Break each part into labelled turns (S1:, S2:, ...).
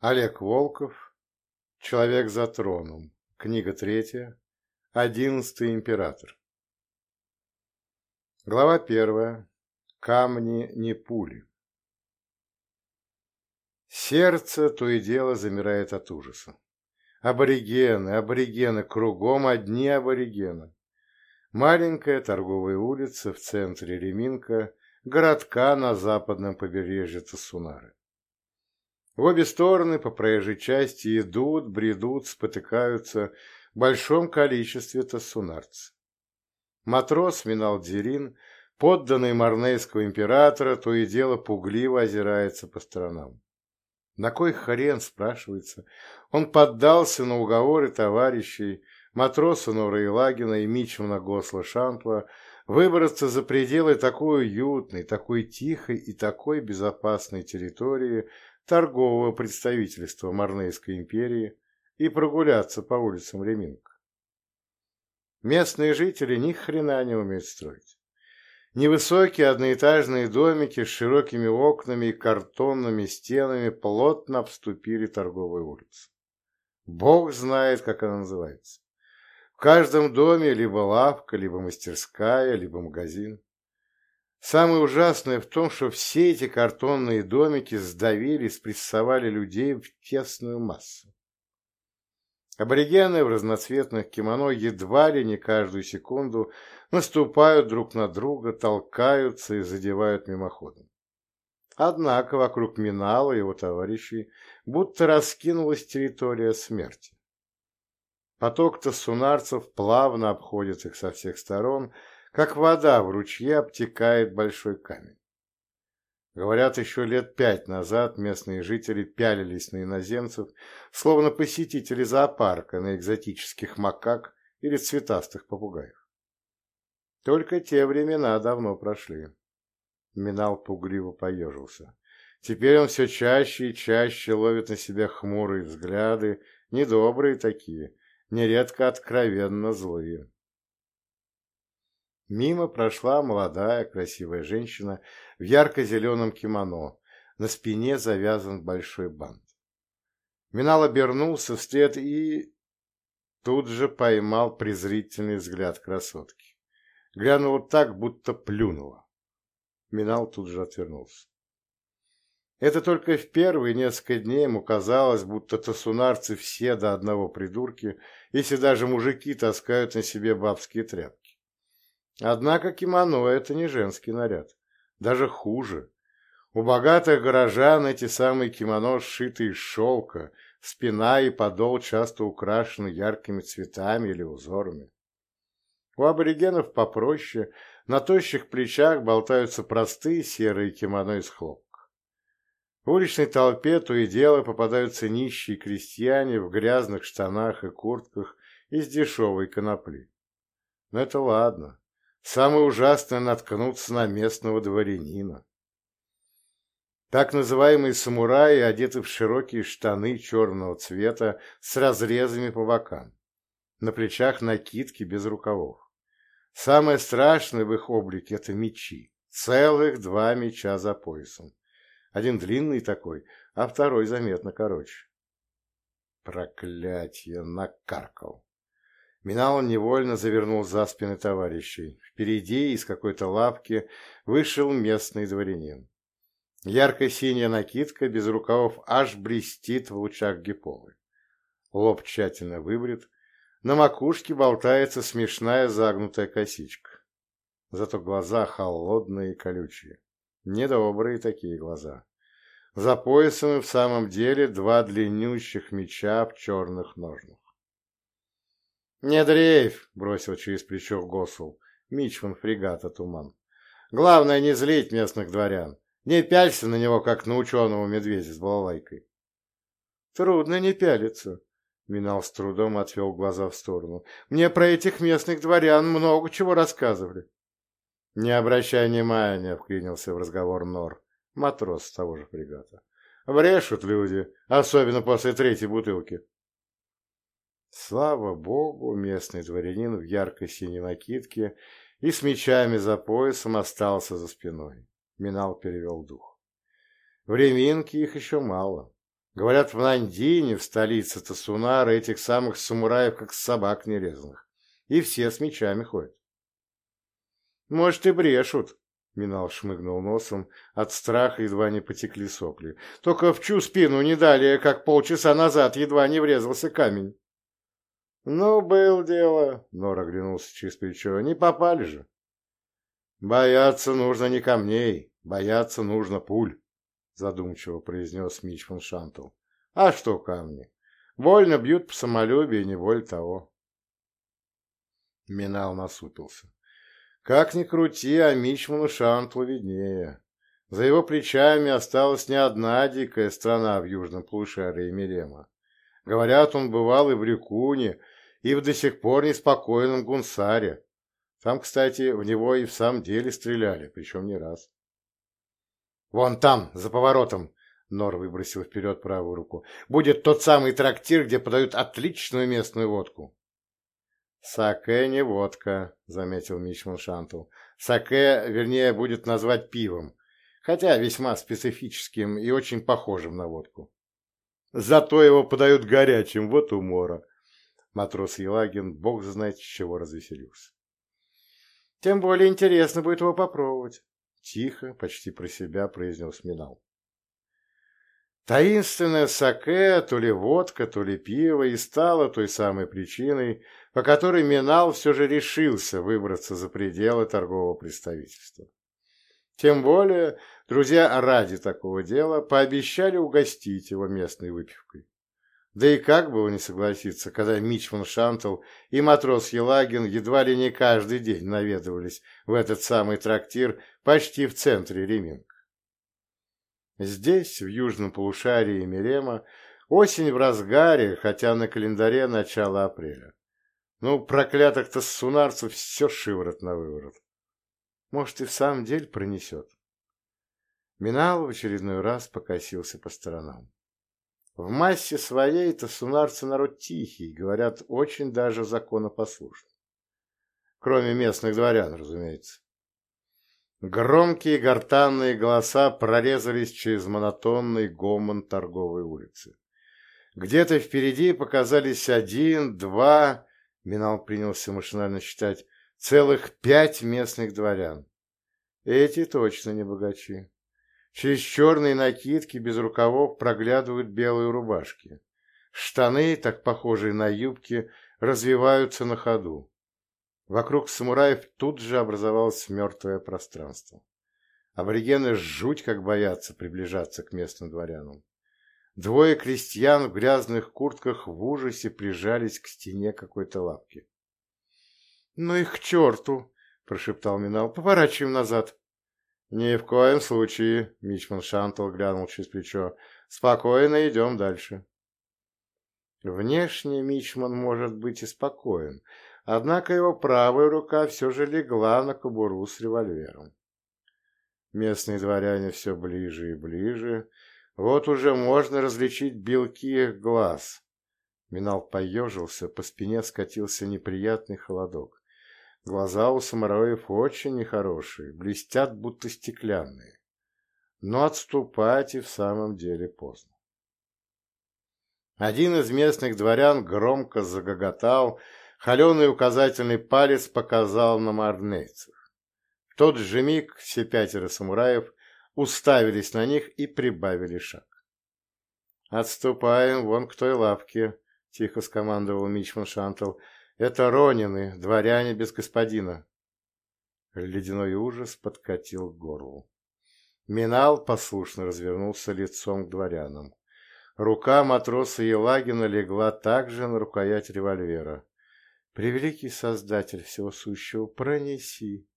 S1: Олег Волков. Человек за троном. Книга третья. Одиннадцатый император. Глава первая. Камни не пули. Сердце то и дело замирает от ужаса. Аборигены, аборигены, кругом одни аборигены. Маленькая торговая улица в центре Реминка, городка на западном побережье Тасунары. В обе стороны по проезжей части идут, бредут, спотыкаются в большом количестве тассунарцев. Матрос Миналдзерин, подданный Марнейского императора, то и дело пугливо озирается по сторонам. На кой хрен, спрашивается, он поддался на уговоры товарищей, матроса Нора Илагина и Мичмана Госла Шантла выбраться за пределы такой уютной, такой тихой и такой безопасной территории, торгового представительства Марнейской империи и прогуляться по улицам Реминка. Местные жители ни хрена не умеют строить. Невысокие одноэтажные домики с широкими окнами и картонными стенами плотно обступили торговую улицу. Бог знает, как она называется. В каждом доме либо лавка, либо мастерская, либо магазин. Самое ужасное в том, что все эти картонные домики сдавили, спрессовали людей в тесную массу. Аборигены в разноцветных кимоно едва ли не каждую секунду наступают друг на друга, толкаются и задевают мимоходом. Однако вокруг Минала и его товарищей будто раскинулась территория смерти. Поток тассунарцев плавно обходит их со всех сторон, как вода в ручье обтекает большой камень. Говорят, еще лет пять назад местные жители пялились на иноземцев, словно посетители зоопарка на экзотических макак или цветастых попугаев. Только те времена давно прошли. Минал пугливо поежился. Теперь он все чаще и чаще ловит на себя хмурые взгляды, недобрые такие, нередко откровенно злые. Мимо прошла молодая красивая женщина в ярко-зеленом кимоно, на спине завязан большой бант. Минал обернулся вслед и тут же поймал презрительный взгляд красотки. Глянула так, будто плюнула. Минал тут же отвернулся. Это только в первые несколько дней ему казалось, будто тасунарцы все до одного придурки, если даже мужики таскают на себе бабские тряпки. Однако кимоно – это не женский наряд. Даже хуже. У богатых горожан эти самые кимоно сшиты из шелка, спина и подол часто украшены яркими цветами или узорами. У аборигенов попроще, на тощих плечах болтаются простые серые кимоно из хлопка. В уличной толпе то и дело попадаются нищие крестьяне в грязных штанах и куртках из дешевой конопли. Но это ладно. Самое ужасное — наткнуться на местного дворянина. Так называемые самураи одеты в широкие штаны черного цвета с разрезами по бокам. На плечах накидки без рукавов. Самое страшное в их облике — это мечи. Целых два меча за поясом. Один длинный такой, а второй заметно короче. Проклятье, накаркал. Минал невольно завернул за спины товарищей. Впереди из какой-то лавки вышел местный дворянин. Ярко-синяя накидка без рукавов аж блестит в лучах гиполы. Лоб тщательно выбрит, на макушке болтается смешная загнутая косичка. Зато глаза холодные и колючие. Недобрые такие глаза. За поясом и в самом деле два длиннющих меча в черных ножнах. «Не дрейф!» — бросил через плечо Госул, мичман фрегата «Туман». «Главное не злить местных дворян. Не пялься на него, как на ученого медведя с балалайкой». «Трудно не пялиться», — Минал с трудом отвел глаза в сторону. «Мне про этих местных дворян много чего рассказывали». «Не обращай внимания», — вклинился в разговор Нор, матрос того же фрегата. «Брешут люди, особенно после третьей бутылки». Слава богу, местный дворянин в яркой синей накидке и с мечами за поясом остался за спиной. Минал перевел дух. Временки их еще мало. Говорят, в Нандине, в столице Тасунара, этих самых самураев как собак нерезанных. И все с мечами ходят. Может, и брешут, Минал шмыгнул носом, от страха едва не потекли сопли. Только в чью спину не далее, как полчаса назад едва не врезался камень. Ну, был дело, Нор оглянулся через плечо, не попали же. Бояться нужно не камней, бояться нужно пуль задумчиво произнес Мичман Шантл. А что камни? Вольно бьют по самолюбию, не боль того. Минал насупился. Как ни крути, а Мичману Шантлу виднее. За его плечами осталась не одна дикая страна в южном полушарии Мирема. Говорят, он бывал и в Рекуне, и в до сих пор неспокойном Гунсаре. Там, кстати, в него и в самом деле стреляли, причем не раз. «Вон там, за поворотом!» Нор выбросил вперед правую руку. «Будет тот самый трактир, где подают отличную местную водку». «Саке не водка», — заметил Мичман Шантл. «Саке, вернее, будет назвать пивом, хотя весьма специфическим и очень похожим на водку. Зато его подают горячим, вот умора». Матрос Елагин, бог знает, с чего развеселился. «Тем более интересно будет его попробовать». Тихо, почти про себя произнес Минал. Таинственное саке, то ли водка, то ли пиво, и стало той самой причиной, по которой Минал все же решился выбраться за пределы торгового представительства. Тем более, друзья ради такого дела пообещали угостить его местной выпивкой. Да и как было не согласиться, когда Мичман Шантл и матрос Елагин едва ли не каждый день наведывались в этот самый трактир почти в центре Реминг. Здесь, в южном полушарии Мерема, осень в разгаре, хотя на календаре начало апреля. Ну, проклятых-то сунарцев все шиворот на выворот. Может, и в самом деле пронесет. Минал в очередной раз покосился по сторонам. В массе своей-то сунарцы народ тихий, говорят, очень даже законопослушный. Кроме местных дворян, разумеется. Громкие гортанные голоса прорезались через монотонный гомон торговой улицы. Где-то впереди показались один, два, Минал принялся машинально считать, целых пять местных дворян. Эти точно не богачи. Через черные накидки без рукавов проглядывают белые рубашки. Штаны, так похожие на юбки, развиваются на ходу. Вокруг самураев тут же образовалось мертвое пространство. Аборигены жуть как боятся приближаться к местным дворянам. Двое крестьян в грязных куртках в ужасе прижались к стене какой-то лапки. — Ну их к черту! — прошептал Минал. — Поворачиваем назад. «Ни в коем случае», — Мичман Шантл глянул через плечо. «Спокойно идем дальше». Внешне Мичман может быть и спокоен, однако его правая рука все же легла на кобуру с револьвером. Местные дворяне все ближе и ближе. Вот уже можно различить белки их глаз. Минал поежился, по спине скатился неприятный холодок. Глаза у самараев очень нехорошие, блестят, будто стеклянные. Но отступать и в самом деле поздно. Один из местных дворян громко загоготал, холеный указательный палец показал на марнейцев. В тот же миг все пятеро самураев уставились на них и прибавили шаг. «Отступаем вон к той лавке», — тихо скомандовал Мичман Шантл, это Ронины, дворяне без господина. Ледяной ужас подкатил к горлу. Минал послушно развернулся лицом к дворянам. Рука матроса Елагина легла также на рукоять револьвера. «Превеликий Создатель всего сущего, пронеси!»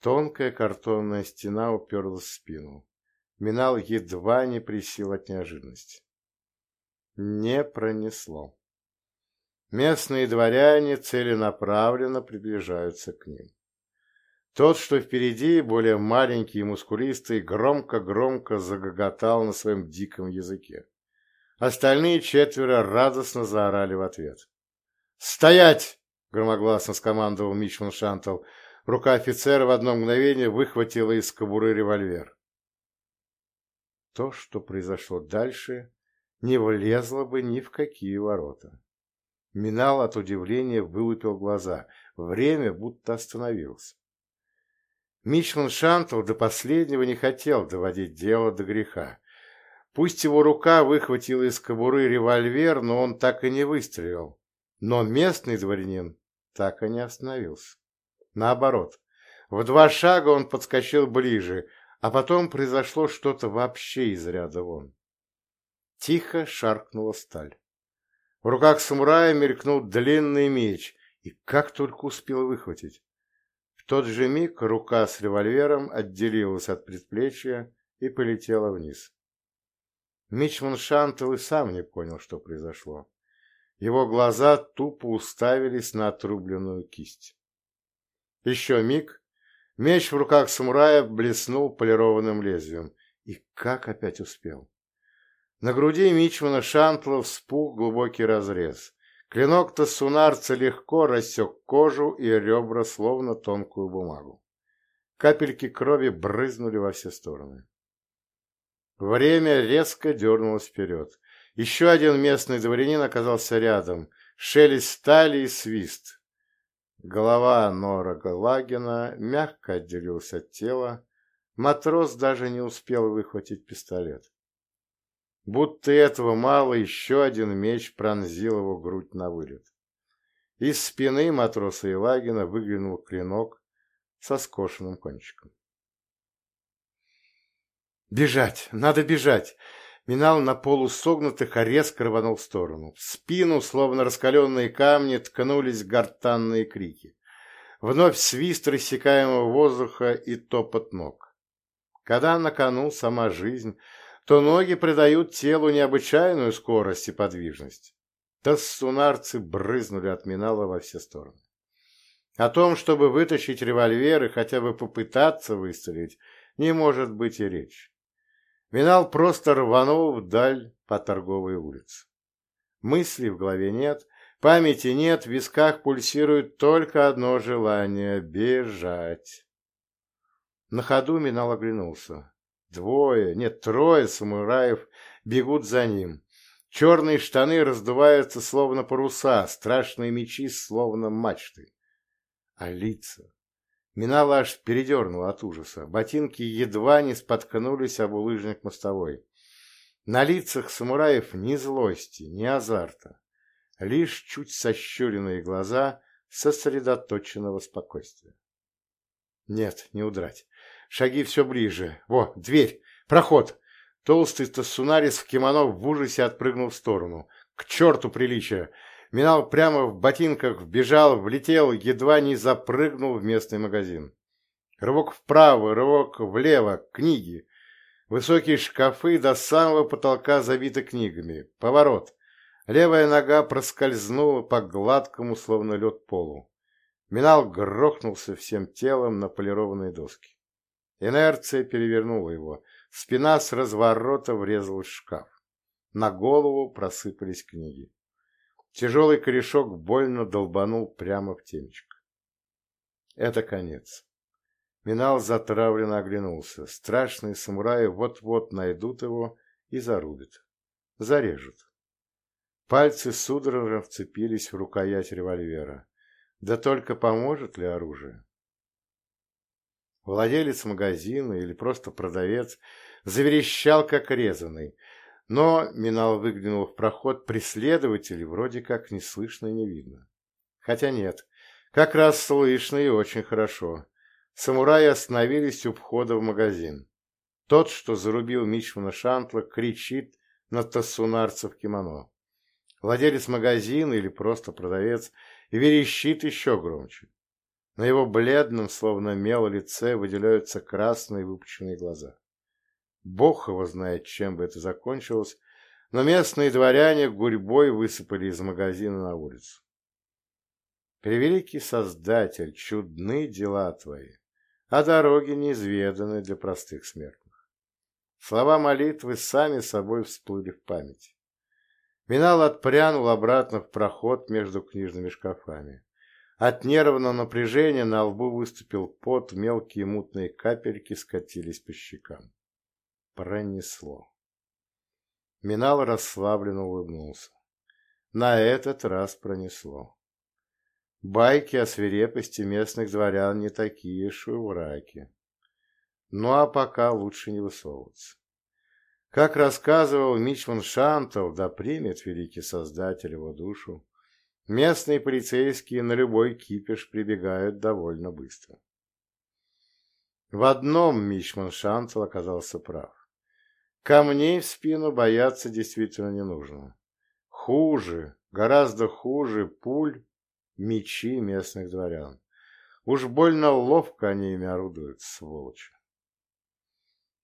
S1: Тонкая картонная стена уперлась в спину. Минал едва не присел от неожиданности. Не пронесло. Местные дворяне целенаправленно приближаются к ним. Тот, что впереди, более маленький и мускулистый, громко-громко загоготал на своем диком языке. Остальные четверо радостно заорали в ответ. «Стоять!» — громогласно скомандовал Мичман Шантл. Рука офицера в одно мгновение выхватила из кобуры револьвер. То, что произошло дальше, не влезла бы ни в какие ворота. Минал от удивления вылупил глаза. Время будто остановилось. Мичман Шантл до последнего не хотел доводить дело до греха. Пусть его рука выхватила из кобуры револьвер, но он так и не выстрелил. Но местный дворянин так и не остановился. Наоборот, в два шага он подскочил ближе, а потом произошло что-то вообще из ряда вон. Тихо шаркнула сталь. В руках самурая мелькнул длинный меч, и как только успел выхватить. В тот же миг рука с револьвером отделилась от предплечья и полетела вниз. Мичман Шантел и сам не понял, что произошло. Его глаза тупо уставились на отрубленную кисть. Еще миг, меч в руках самурая блеснул полированным лезвием. И как опять успел? На груди Мичмана Шантла вспух глубокий разрез. Клинок Тассунарца легко рассек кожу и ребра, словно тонкую бумагу. Капельки крови брызнули во все стороны. Время резко дернулось вперед. Еще один местный дворянин оказался рядом. Шелест стали и свист. Голова Нора Галагина мягко отделилась от тела. Матрос даже не успел выхватить пистолет. Будто этого мало, еще один меч пронзил его грудь на вылет. Из спины матроса Елагина выглянул клинок со скошенным кончиком. «Бежать! Надо бежать!» Минал на полу согнутых, а резко рванул в сторону. В спину, словно раскаленные камни, ткнулись гортанные крики. Вновь свист рассекаемого воздуха и топот ног. Когда на кону сама жизнь, то ноги придают телу необычайную скорость и подвижность. Тассунарцы брызнули от Минала во все стороны. О том, чтобы вытащить револьвер и хотя бы попытаться выстрелить, не может быть и речи. Минал просто рванул вдаль по торговой улице. Мыслей в голове нет, памяти нет, в висках пульсирует только одно желание — бежать. На ходу Минал оглянулся. Двое, нет, трое самураев бегут за ним. Черные штаны раздуваются, словно паруса, страшные мечи, словно мачты. А лица... Минала аж передернула от ужаса. Ботинки едва не споткнулись об улыжник мостовой. На лицах самураев ни злости, ни азарта. Лишь чуть сощуренные глаза сосредоточенного спокойствия. Нет, не удрать. Шаги все ближе. Во, дверь! Проход! Толстый Тассунарис в кимоно в ужасе отпрыгнул в сторону. К черту приличия! Минал прямо в ботинках, вбежал, влетел, едва не запрыгнул в местный магазин. Рывок вправо, рывок влево, книги. Высокие шкафы до самого потолка забиты книгами. Поворот. Левая нога проскользнула по гладкому, словно лед полу. Минал грохнулся всем телом на полированные доски. Инерция перевернула его. Спина с разворота врезалась в шкаф. На голову просыпались книги. Тяжелый корешок больно долбанул прямо в темечко. Это конец. Минал затравленно оглянулся. Страшные самураи вот-вот найдут его и зарубят. Зарежут. Пальцы судорожно вцепились в рукоять револьвера. Да только поможет ли оружие? Владелец магазина или просто продавец заверещал, как резанный. Но Минал выглянул в проход, преследователей вроде как не слышно и не видно. Хотя нет, как раз слышно и очень хорошо. Самураи остановились у входа в магазин. Тот, что зарубил Мичмана Шантла, кричит на тассунарца в кимоно. Владелец магазина или просто продавец верещит еще громче. На его бледном, словно мел лице, выделяются красные выпученные глаза. Бог его знает, чем бы это закончилось, но местные дворяне гурьбой высыпали из магазина на улицу. Превеликий Создатель, чудны дела твои, а дороги неизведаны для простых смертных. Слова молитвы сами собой всплыли в памяти. Минал отпрянул обратно в проход между книжными шкафами. От нервного напряжения на лбу выступил пот, мелкие мутные капельки скатились по щекам. Пронесло. Минал расслабленно улыбнулся. На этот раз пронесло. Байки о свирепости местных дворян не такие шувраки. Ну а пока лучше не высовываться. Как рассказывал Мичман Шантов, да примет великий создатель его душу, местные полицейские на любой кипиш прибегают довольно быстро. В одном Мичман Шантов оказался прав. Камней в спину бояться действительно не нужно. Хуже, гораздо хуже пуль мечи местных дворян. Уж больно ловко они ими орудуют, сволочи.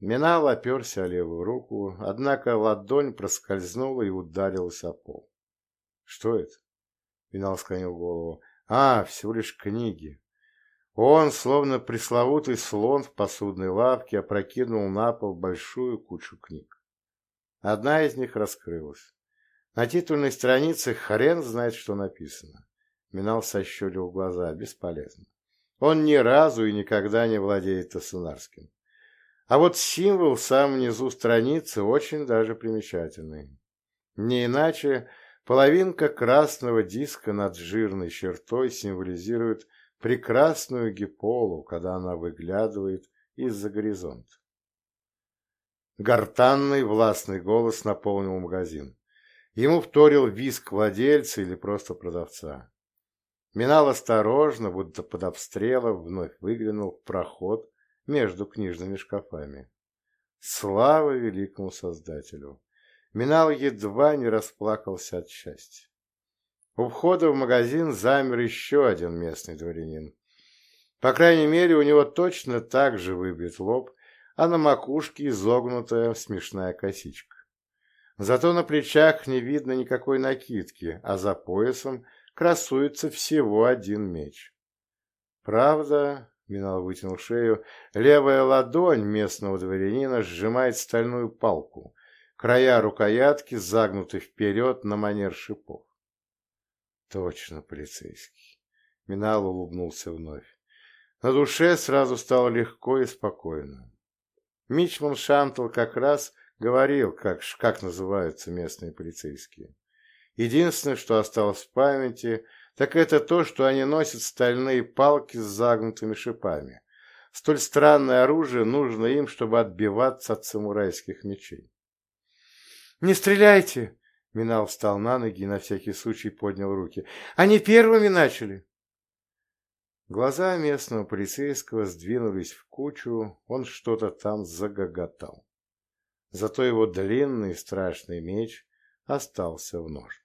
S1: Минал оперся о левую руку, однако ладонь проскользнула и ударилась о пол. «Что это?» — Минал склонил голову. «А, всего лишь книги». Он, словно пресловутый слон в посудной лавке, опрокинул на пол большую кучу книг. Одна из них раскрылась. На титульной странице хрен знает, что написано. Минал сощурил глаза. Бесполезно. Он ни разу и никогда не владеет Тасунарским. А вот символ в самом низу страницы очень даже примечательный. Не иначе половинка красного диска над жирной чертой символизирует прекрасную гиполу, когда она выглядывает из-за горизонта. Гортанный властный голос наполнил магазин. Ему вторил виск владельца или просто продавца. Минал осторожно, будто под обстрелом, вновь выглянул в проход между книжными шкафами. Слава великому Создателю! Минал едва не расплакался от счастья. У входа в магазин замер еще один местный дворянин. По крайней мере, у него точно так же выбит лоб, а на макушке изогнутая смешная косичка. Зато на плечах не видно никакой накидки, а за поясом красуется всего один меч. Правда, Минал вытянул шею, левая ладонь местного дворянина сжимает стальную палку, края рукоятки загнуты вперед на манер шипов. Точно полицейский. Минал улыбнулся вновь. На душе сразу стало легко и спокойно. Мичман Шантл как раз говорил, как, как называются местные полицейские. Единственное, что осталось в памяти, так это то, что они носят стальные палки с загнутыми шипами. Столь странное оружие нужно им, чтобы отбиваться от самурайских мечей. «Не стреляйте!» Минал встал на ноги и на всякий случай поднял руки. «Они первыми начали!» Глаза местного полицейского сдвинулись в кучу, он что-то там загоготал. Зато его длинный страшный меч остался в ножнах.